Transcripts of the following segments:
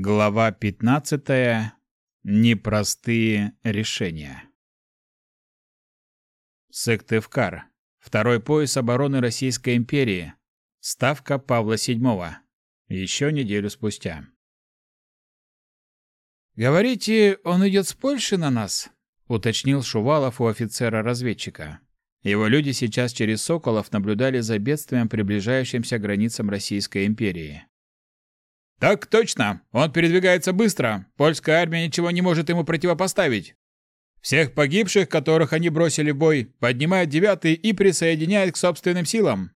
Глава 15. Непростые решения. Сыктывкар. Второй пояс обороны Российской империи. Ставка Павла VII. Еще неделю спустя. «Говорите, он идет с Польши на нас?» — уточнил Шувалов у офицера-разведчика. Его люди сейчас через Соколов наблюдали за бедствием, приближающимся к границам Российской империи. «Так точно! Он передвигается быстро. Польская армия ничего не может ему противопоставить. Всех погибших, которых они бросили в бой, поднимают девятый и присоединяют к собственным силам.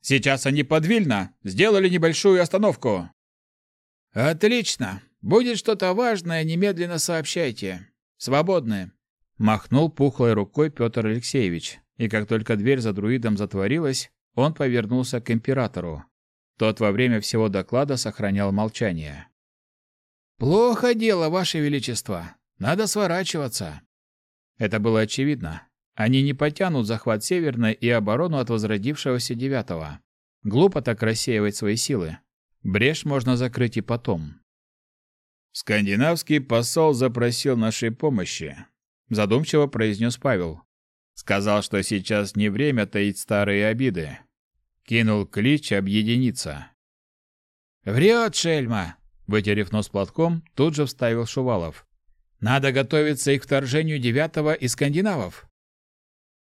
Сейчас они под Вильно, сделали небольшую остановку». «Отлично! Будет что-то важное, немедленно сообщайте. Свободны!» Махнул пухлой рукой Петр Алексеевич, и как только дверь за друидом затворилась, он повернулся к императору. Тот во время всего доклада сохранял молчание. «Плохо дело, Ваше Величество. Надо сворачиваться». Это было очевидно. Они не потянут захват Северной и оборону от возродившегося Девятого. Глупо так рассеивать свои силы. Брешь можно закрыть и потом. «Скандинавский посол запросил нашей помощи», — задумчиво произнес Павел. «Сказал, что сейчас не время таить старые обиды. Кинул клич объединиться. «Врет, шельма!» Вытерев нос платком, тут же вставил Шувалов. «Надо готовиться и к вторжению девятого и скандинавов».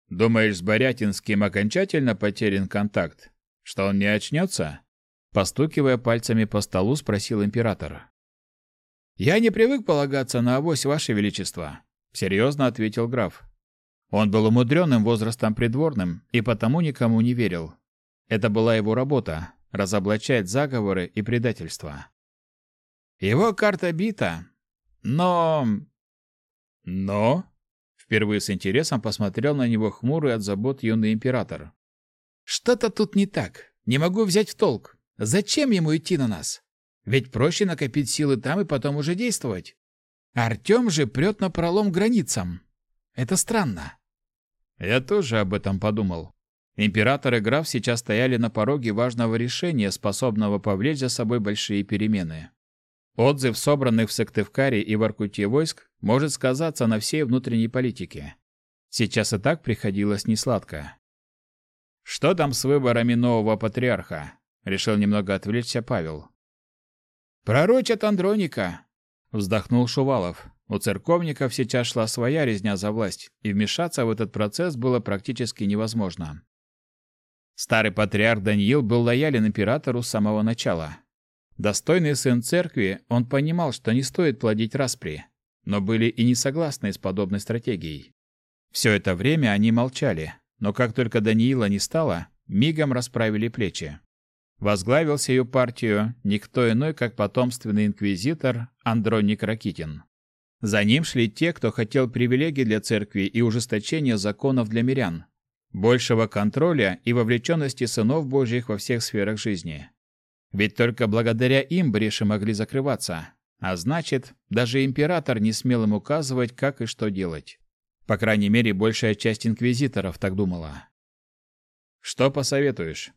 «Думаешь, с Борятинским окончательно потерян контакт? Что он не очнется?» Постукивая пальцами по столу, спросил император. «Я не привык полагаться на авось, Ваше Величество», — серьезно ответил граф. Он был умудренным возрастом придворным и потому никому не верил. Это была его работа – разоблачать заговоры и предательства. Его карта бита, но... Но... Впервые с интересом посмотрел на него хмурый от забот юный император. «Что-то тут не так. Не могу взять в толк. Зачем ему идти на нас? Ведь проще накопить силы там и потом уже действовать. Артем же прет на пролом границам. Это странно». Я тоже об этом подумал. Император и граф сейчас стояли на пороге важного решения, способного повлечь за собой большие перемены. Отзыв собранных в Сыктывкаре и в Аркуте войск может сказаться на всей внутренней политике. Сейчас и так приходилось несладко. «Что там с выборами нового патриарха?» — решил немного отвлечься Павел. «Пророчат Андроника!» — вздохнул Шувалов. У церковников сейчас шла своя резня за власть, и вмешаться в этот процесс было практически невозможно. Старый патриарх Даниил был лоялен императору с самого начала. Достойный сын церкви, он понимал, что не стоит плодить распри, но были и не согласны с подобной стратегией. Все это время они молчали, но как только Даниила не стало, мигом расправили плечи. Возглавил сию партию никто иной, как потомственный инквизитор Андроник Ракитин. За ним шли те, кто хотел привилегий для церкви и ужесточения законов для мирян, большего контроля и вовлеченности сынов Божьих во всех сферах жизни. Ведь только благодаря им бреши могли закрываться, а значит, даже император не смел им указывать, как и что делать. По крайней мере, большая часть инквизиторов так думала. «Что посоветуешь?»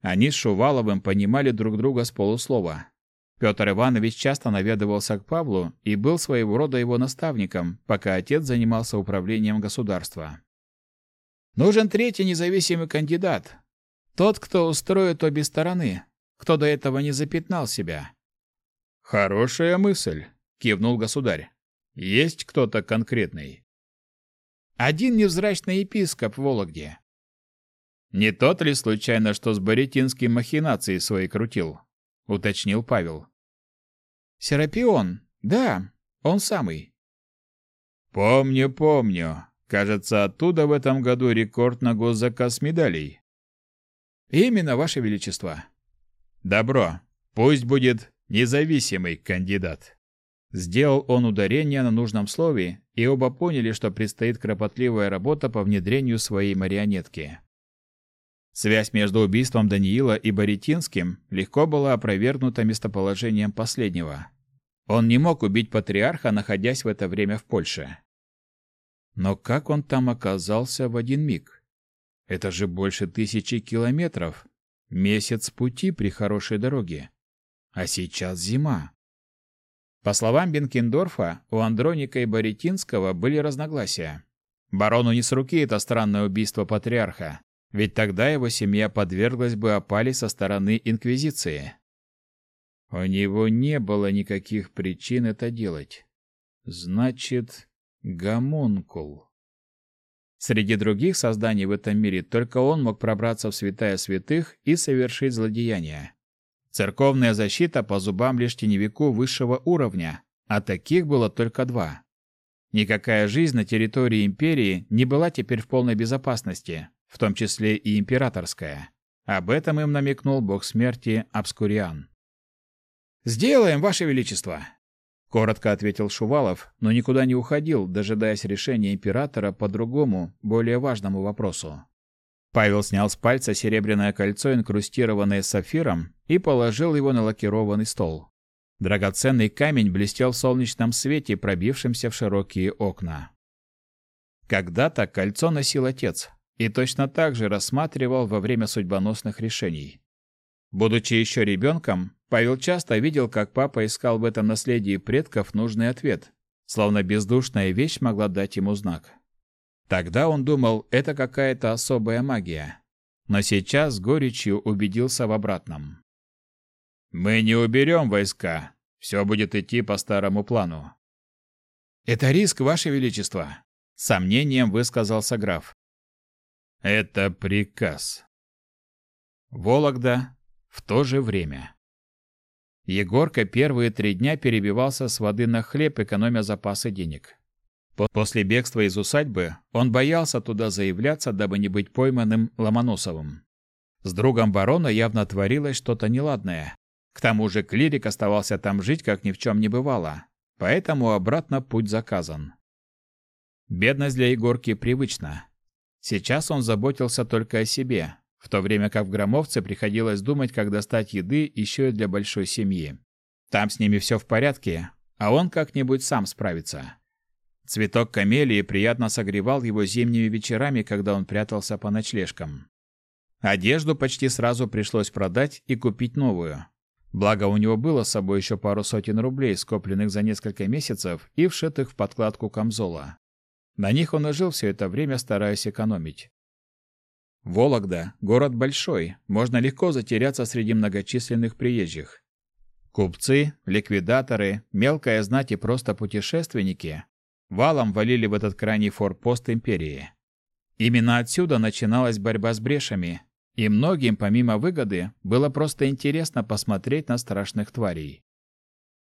Они с Шуваловым понимали друг друга с полуслова. Петр Иванович часто наведывался к Павлу и был своего рода его наставником, пока отец занимался управлением государства. Нужен третий независимый кандидат. Тот, кто устроит обе стороны, кто до этого не запятнал себя. Хорошая мысль, кивнул государь. Есть кто-то конкретный? Один невзрачный епископ в Вологде. Не тот ли случайно, что с Боретинским махинации свои крутил? уточнил Павел. Серапион. Да, он самый. Помню, помню. Кажется, оттуда в этом году рекорд на госзаказ медалей. Именно, Ваше Величество. Добро. Пусть будет независимый кандидат. Сделал он ударение на нужном слове, и оба поняли, что предстоит кропотливая работа по внедрению своей марионетки. Связь между убийством Даниила и Боретинским легко была опровергнута местоположением последнего. Он не мог убить патриарха, находясь в это время в Польше. Но как он там оказался в один миг? Это же больше тысячи километров. Месяц пути при хорошей дороге. А сейчас зима. По словам Бенкендорфа, у Андроника и Боретинского были разногласия. Барону не с руки это странное убийство патриарха, ведь тогда его семья подверглась бы опале со стороны Инквизиции. У него не было никаких причин это делать. Значит, гомункул. Среди других созданий в этом мире только он мог пробраться в святая святых и совершить злодеяние. Церковная защита по зубам лишь теневику высшего уровня, а таких было только два. Никакая жизнь на территории империи не была теперь в полной безопасности, в том числе и императорская. Об этом им намекнул бог смерти Абскуриан. «Сделаем, Ваше Величество!» Коротко ответил Шувалов, но никуда не уходил, дожидаясь решения императора по другому, более важному вопросу. Павел снял с пальца серебряное кольцо, инкрустированное сапфиром, и положил его на лакированный стол. Драгоценный камень блестел в солнечном свете, пробившемся в широкие окна. Когда-то кольцо носил отец и точно так же рассматривал во время судьбоносных решений. Будучи еще ребенком, Павел часто видел, как папа искал в этом наследии предков нужный ответ, словно бездушная вещь могла дать ему знак. Тогда он думал, это какая-то особая магия. Но сейчас горечью убедился в обратном. «Мы не уберем войска. Все будет идти по старому плану». «Это риск, Ваше Величество», — сомнением высказался граф. «Это приказ». Вологда в то же время. Егорка первые три дня перебивался с воды на хлеб, экономя запасы денег. После бегства из усадьбы он боялся туда заявляться, дабы не быть пойманным Ломоносовым. С другом барона явно творилось что-то неладное. К тому же клирик оставался там жить, как ни в чем не бывало. Поэтому обратно путь заказан. Бедность для Егорки привычна. Сейчас он заботился только о себе, в то время как в Громовце приходилось думать, как достать еды еще и для большой семьи. Там с ними все в порядке, а он как-нибудь сам справится. Цветок камелии приятно согревал его зимними вечерами, когда он прятался по ночлежкам. Одежду почти сразу пришлось продать и купить новую. Благо у него было с собой еще пару сотен рублей, скопленных за несколько месяцев и вшитых в подкладку камзола. На них он и жил все это время, стараясь экономить. Вологда – город большой, можно легко затеряться среди многочисленных приезжих. Купцы, ликвидаторы, мелкая знать и просто путешественники валом валили в этот крайний форпост империи. Именно отсюда начиналась борьба с брешами, и многим, помимо выгоды, было просто интересно посмотреть на страшных тварей.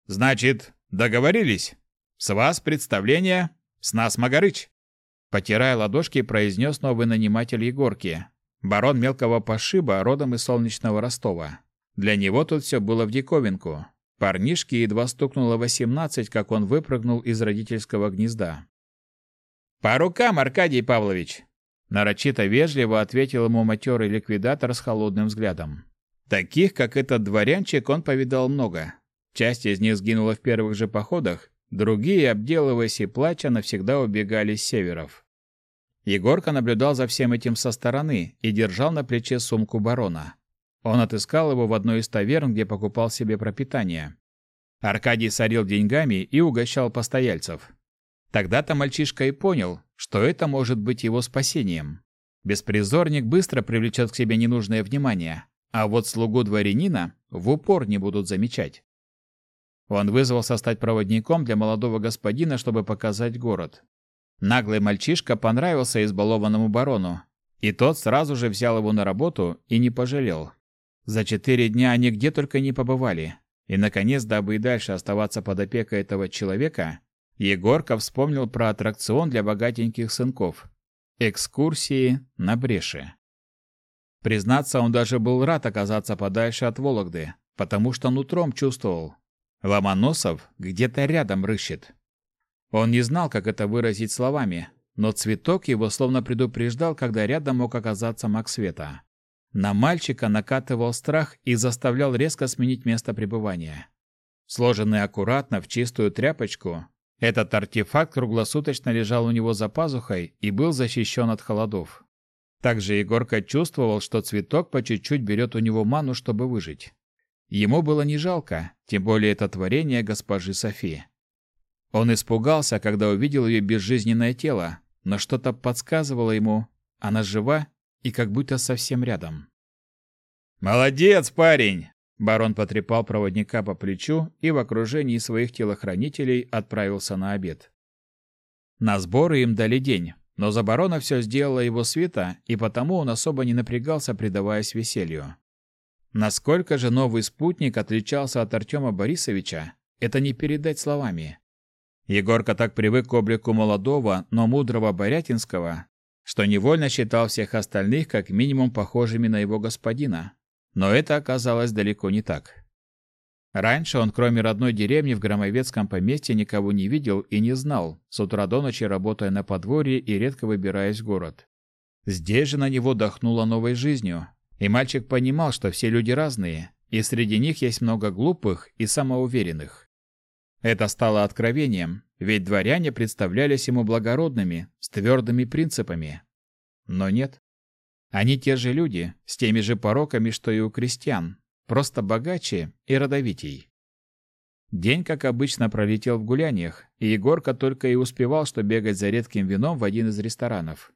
«Значит, договорились? С вас представление, с нас Магарыч!» Потирая ладошки, произнес новый наниматель Егорки. Барон мелкого пошиба, родом из солнечного Ростова. Для него тут все было в диковинку. Парнишке едва стукнуло восемнадцать, как он выпрыгнул из родительского гнезда. «По рукам, Аркадий Павлович!» Нарочито вежливо ответил ему матерый ликвидатор с холодным взглядом. Таких, как этот дворянчик, он повидал много. Часть из них сгинула в первых же походах, Другие, обделываясь и плача, навсегда убегали с северов. Егорка наблюдал за всем этим со стороны и держал на плече сумку барона. Он отыскал его в одной из таверн, где покупал себе пропитание. Аркадий сорил деньгами и угощал постояльцев. Тогда-то мальчишка и понял, что это может быть его спасением. Беспризорник быстро привлечет к себе ненужное внимание, а вот слугу дворянина в упор не будут замечать. Он вызвался стать проводником для молодого господина, чтобы показать город. Наглый мальчишка понравился избалованному барону, и тот сразу же взял его на работу и не пожалел. За четыре дня они где только не побывали. И, наконец, дабы и дальше оставаться под опекой этого человека, Егорка вспомнил про аттракцион для богатеньких сынков – экскурсии на Бреше. Признаться, он даже был рад оказаться подальше от Вологды, потому что нутром чувствовал, Ломоносов где-то рядом рыщет. Он не знал, как это выразить словами, но цветок его словно предупреждал, когда рядом мог оказаться маг света. На мальчика накатывал страх и заставлял резко сменить место пребывания. Сложенный аккуратно в чистую тряпочку, этот артефакт круглосуточно лежал у него за пазухой и был защищен от холодов. Также Егорка чувствовал, что цветок по чуть-чуть берет у него ману, чтобы выжить. Ему было не жалко, тем более это творение госпожи Софи. Он испугался, когда увидел ее безжизненное тело, но что-то подсказывало ему, она жива и как будто совсем рядом. «Молодец, парень!» Барон потрепал проводника по плечу и в окружении своих телохранителей отправился на обед. На сборы им дали день, но за барона все сделала его свита, и потому он особо не напрягался, предаваясь веселью. Насколько же новый спутник отличался от Артема Борисовича, это не передать словами. Егорка так привык к облику молодого, но мудрого Борятинского, что невольно считал всех остальных как минимум похожими на его господина. Но это оказалось далеко не так. Раньше он, кроме родной деревни в Громовецком поместье, никого не видел и не знал, с утра до ночи работая на подворье и редко выбираясь в город. Здесь же на него дохнуло новой жизнью, и мальчик понимал, что все люди разные, и среди них есть много глупых и самоуверенных. Это стало откровением, ведь дворяне представлялись ему благородными, с твердыми принципами. Но нет. Они те же люди, с теми же пороками, что и у крестьян, просто богаче и родовитей. День, как обычно, пролетел в гуляниях, и Егорка только и успевал, что бегать за редким вином в один из ресторанов.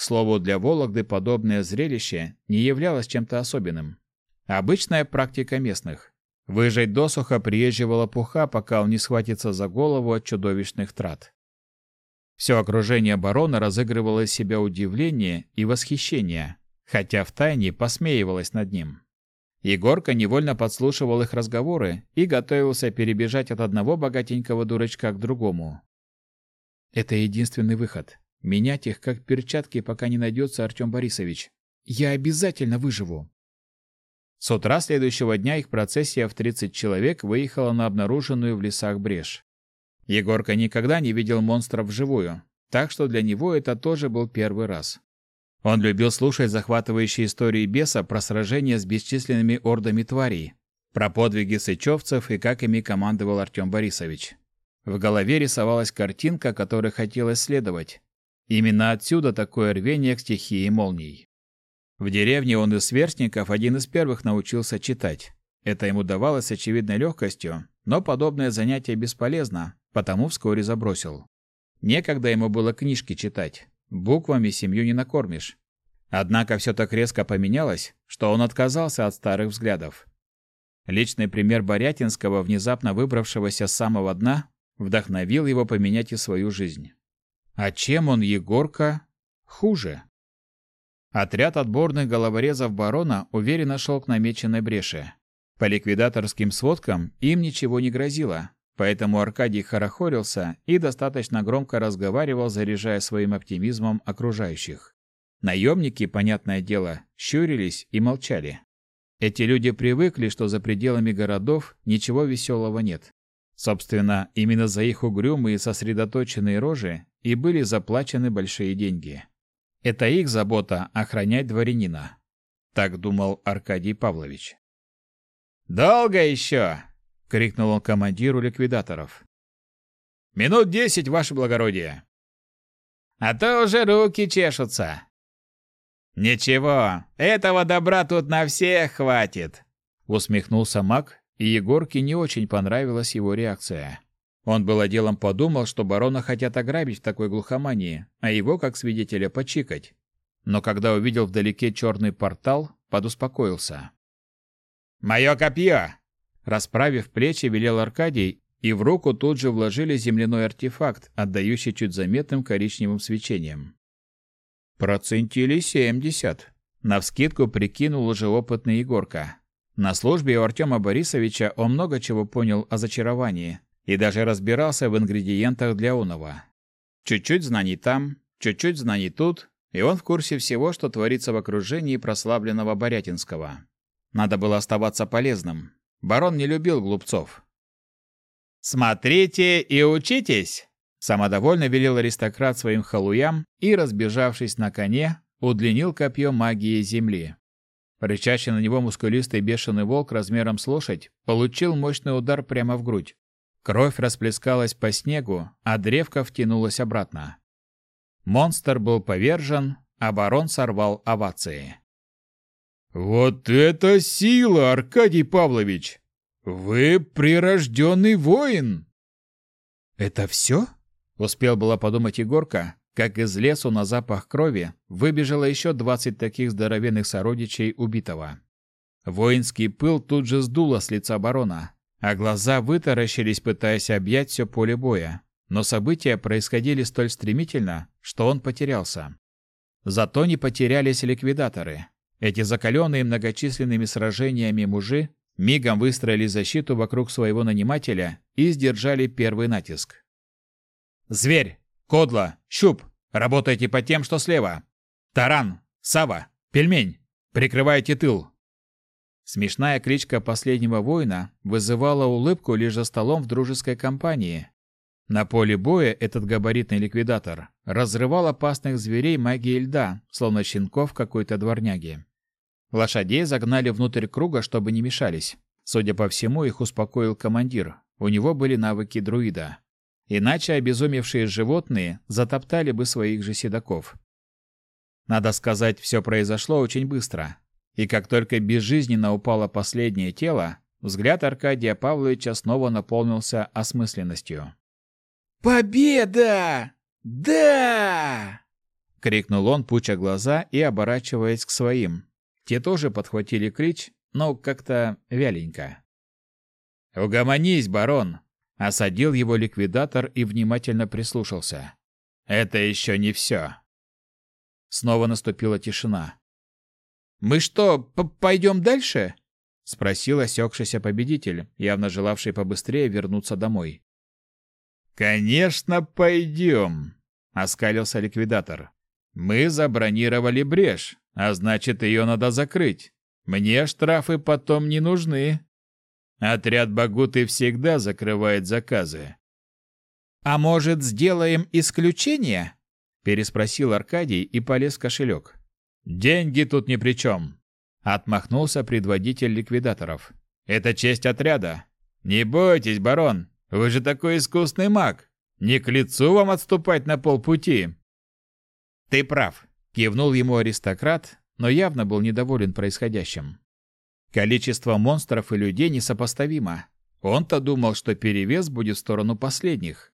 К слову, для Вологды подобное зрелище не являлось чем-то особенным. Обычная практика местных. Выжать досуха приезжего лопуха, пока он не схватится за голову от чудовищных трат. Все окружение барона разыгрывало из себя удивление и восхищение, хотя втайне посмеивалось над ним. Егорка невольно подслушивал их разговоры и готовился перебежать от одного богатенького дурачка к другому. Это единственный выход. Менять их как перчатки, пока не найдется Артем Борисович. Я обязательно выживу. С утра следующего дня их процессия в 30 человек выехала на обнаруженную в лесах брешь. Егорка никогда не видел монстров вживую, так что для него это тоже был первый раз. Он любил слушать захватывающие истории беса про сражения с бесчисленными ордами тварей, про подвиги сычевцев и как ими командовал Артем Борисович. В голове рисовалась картинка, которой хотелось следовать. Именно отсюда такое рвение к стихии молний. В деревне он из сверстников один из первых научился читать. Это ему давалось с очевидной легкостью, но подобное занятие бесполезно, потому вскоре забросил. Некогда ему было книжки читать. Буквами семью не накормишь. Однако все так резко поменялось, что он отказался от старых взглядов. Личный пример Борятинского, внезапно выбравшегося с самого дна, вдохновил его поменять и свою жизнь. А чем он, Егорка, хуже? Отряд отборных головорезов барона уверенно шел к намеченной бреше. По ликвидаторским сводкам им ничего не грозило, поэтому Аркадий хорохорился и достаточно громко разговаривал, заряжая своим оптимизмом окружающих. Наемники, понятное дело, щурились и молчали. Эти люди привыкли, что за пределами городов ничего веселого нет. Собственно, именно за их угрюмые сосредоточенные рожи и были заплачены большие деньги. Это их забота охранять дворянина. Так думал Аркадий Павлович. «Долго еще!» — крикнул он командиру ликвидаторов. «Минут десять, ваше благородие!» «А то уже руки чешутся!» «Ничего, этого добра тут на всех хватит!» Усмехнулся маг, и Егорке не очень понравилась его реакция. Он было делом подумал, что барона хотят ограбить в такой глухомании, а его, как свидетеля, почикать. Но когда увидел вдалеке черный портал, подуспокоился. «Мое копье!» Расправив плечи, велел Аркадий, и в руку тут же вложили земляной артефакт, отдающий чуть заметным коричневым свечением. Процентили семьдесят. Навскидку прикинул уже опытный Егорка. На службе у Артема Борисовича он много чего понял о зачаровании, и даже разбирался в ингредиентах для онова. Чуть-чуть знаний там, чуть-чуть знаний тут, и он в курсе всего, что творится в окружении прославленного Борятинского. Надо было оставаться полезным. Барон не любил глупцов. «Смотрите и учитесь!» Самодовольно велел аристократ своим халуям и, разбежавшись на коне, удлинил копье магии земли. Рычащий на него мускулистый бешеный волк размером с лошадь получил мощный удар прямо в грудь. Кровь расплескалась по снегу, а древко втянулось обратно. Монстр был повержен, а барон сорвал овации. «Вот это сила, Аркадий Павлович! Вы прирожденный воин!» «Это все?» — успел было подумать Егорка, как из лесу на запах крови выбежало еще двадцать таких здоровенных сородичей убитого. Воинский пыл тут же сдуло с лица барона, а глаза вытаращились, пытаясь объять все поле боя. Но события происходили столь стремительно, что он потерялся. Зато не потерялись ликвидаторы. Эти закаленные многочисленными сражениями мужи мигом выстроили защиту вокруг своего нанимателя и сдержали первый натиск. «Зверь! Кодла! Щуп! Работайте по тем, что слева! Таран! Сава! Пельмень! Прикрывайте тыл! Смешная кличка последнего воина вызывала улыбку лишь за столом в дружеской компании. На поле боя этот габаритный ликвидатор разрывал опасных зверей магией льда, словно щенков какой-то дворняги. Лошадей загнали внутрь круга, чтобы не мешались. Судя по всему, их успокоил командир. У него были навыки друида. Иначе обезумевшие животные затоптали бы своих же седаков. Надо сказать, все произошло очень быстро. И как только безжизненно упало последнее тело, взгляд Аркадия Павловича снова наполнился осмысленностью. «Победа! Да!» — крикнул он, пуча глаза и оборачиваясь к своим. Те тоже подхватили крич, но как-то вяленько. «Угомонись, барон!» — осадил его ликвидатор и внимательно прислушался. «Это еще не все!» Снова наступила тишина. «Мы что, пойдем дальше?» — спросил осекшийся победитель, явно желавший побыстрее вернуться домой. «Конечно, пойдем!» — оскалился ликвидатор. «Мы забронировали брешь, а значит, ее надо закрыть. Мне штрафы потом не нужны. Отряд Багуты всегда закрывает заказы». «А может, сделаем исключение?» — переспросил Аркадий и полез в кошелек. «Деньги тут ни при чем», — отмахнулся предводитель ликвидаторов. «Это честь отряда. Не бойтесь, барон, вы же такой искусный маг. Не к лицу вам отступать на полпути». «Ты прав», — кивнул ему аристократ, но явно был недоволен происходящим. Количество монстров и людей несопоставимо. Он-то думал, что перевес будет в сторону последних.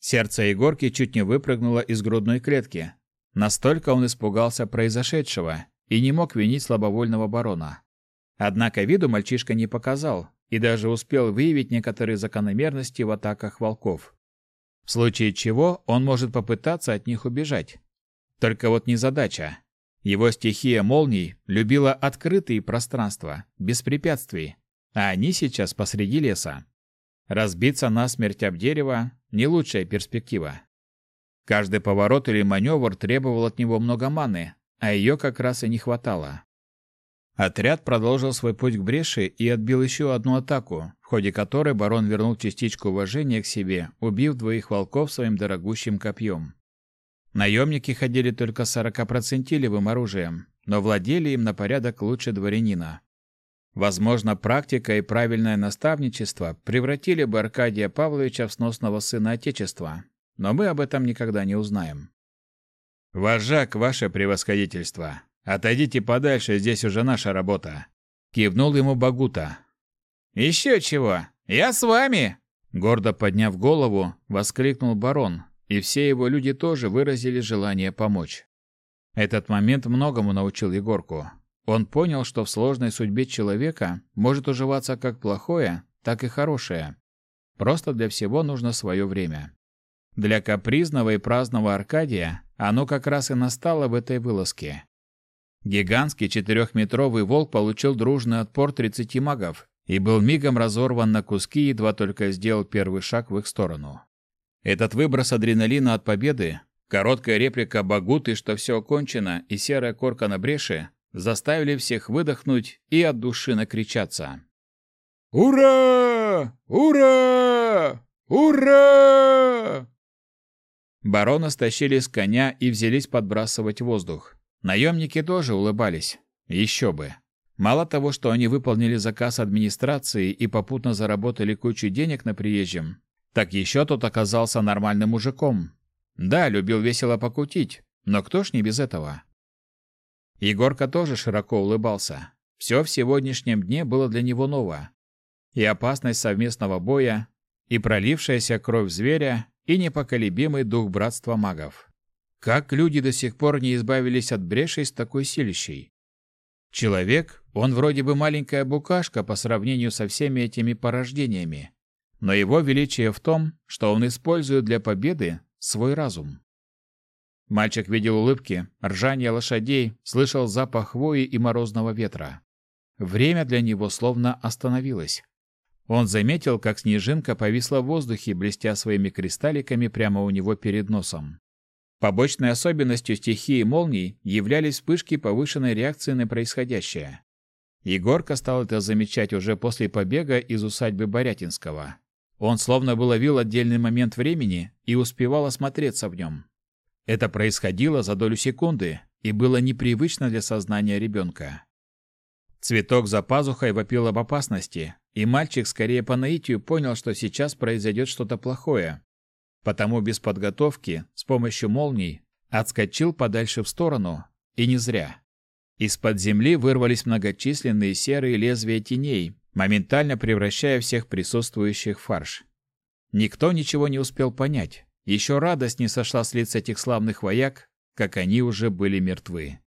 Сердце Егорки чуть не выпрыгнуло из грудной клетки, Настолько он испугался произошедшего и не мог винить слабовольного барона. Однако виду мальчишка не показал и даже успел выявить некоторые закономерности в атаках волков. В случае чего он может попытаться от них убежать. Только вот не задача. Его стихия молний любила открытые пространства, без препятствий, а они сейчас посреди леса. Разбиться насмерть об дерево – не лучшая перспектива. Каждый поворот или маневр требовал от него много маны, а ее как раз и не хватало. Отряд продолжил свой путь к бреши и отбил еще одну атаку, в ходе которой барон вернул частичку уважения к себе, убив двоих волков своим дорогущим копьем. Наемники ходили только с 40-процентилевым оружием, но владели им на порядок лучше дворянина. Возможно, практика и правильное наставничество превратили бы Аркадия Павловича в сносного сына Отечества, но мы об этом никогда не узнаем. «Вожак, ваше превосходительство! Отойдите подальше, здесь уже наша работа!» Кивнул ему Багута. «Еще чего! Я с вами!» Гордо подняв голову, воскликнул барон, и все его люди тоже выразили желание помочь. Этот момент многому научил Егорку. Он понял, что в сложной судьбе человека может уживаться как плохое, так и хорошее. Просто для всего нужно свое время. Для капризного и праздного Аркадия оно как раз и настало в этой вылазке. Гигантский четырехметровый волк получил дружный отпор 30 магов и был мигом разорван на куски, едва только сделал первый шаг в их сторону. Этот выброс адреналина от победы, короткая реплика Багуты, что все окончено, и серая корка на бреше заставили всех выдохнуть и от души накричаться. «Ура! Ура! Ура!» Барона стащили с коня и взялись подбрасывать воздух. Наемники тоже улыбались. Еще бы. Мало того, что они выполнили заказ администрации и попутно заработали кучу денег на приезжем, так еще тот оказался нормальным мужиком. Да, любил весело покутить, но кто ж не без этого? Егорка тоже широко улыбался. Все в сегодняшнем дне было для него ново. И опасность совместного боя, и пролившаяся кровь зверя, и непоколебимый дух братства магов. Как люди до сих пор не избавились от брешей с такой силищей? Человек, он вроде бы маленькая букашка по сравнению со всеми этими порождениями. Но его величие в том, что он использует для победы свой разум. Мальчик видел улыбки, ржание лошадей, слышал запах хвои и морозного ветра. Время для него словно остановилось. Он заметил, как снежинка повисла в воздухе, блестя своими кристалликами прямо у него перед носом. Побочной особенностью стихии молний являлись вспышки повышенной реакции на происходящее. Егорка стал это замечать уже после побега из усадьбы Борятинского. Он словно бы ловил отдельный момент времени и успевал осмотреться в нем. Это происходило за долю секунды и было непривычно для сознания ребенка. Цветок за пазухой вопил об опасности, и мальчик скорее по наитию понял, что сейчас произойдет что-то плохое. Потому без подготовки, с помощью молний, отскочил подальше в сторону, и не зря. Из-под земли вырвались многочисленные серые лезвия теней, моментально превращая всех присутствующих в фарш. Никто ничего не успел понять. Еще радость не сошла с лиц этих славных вояк, как они уже были мертвы.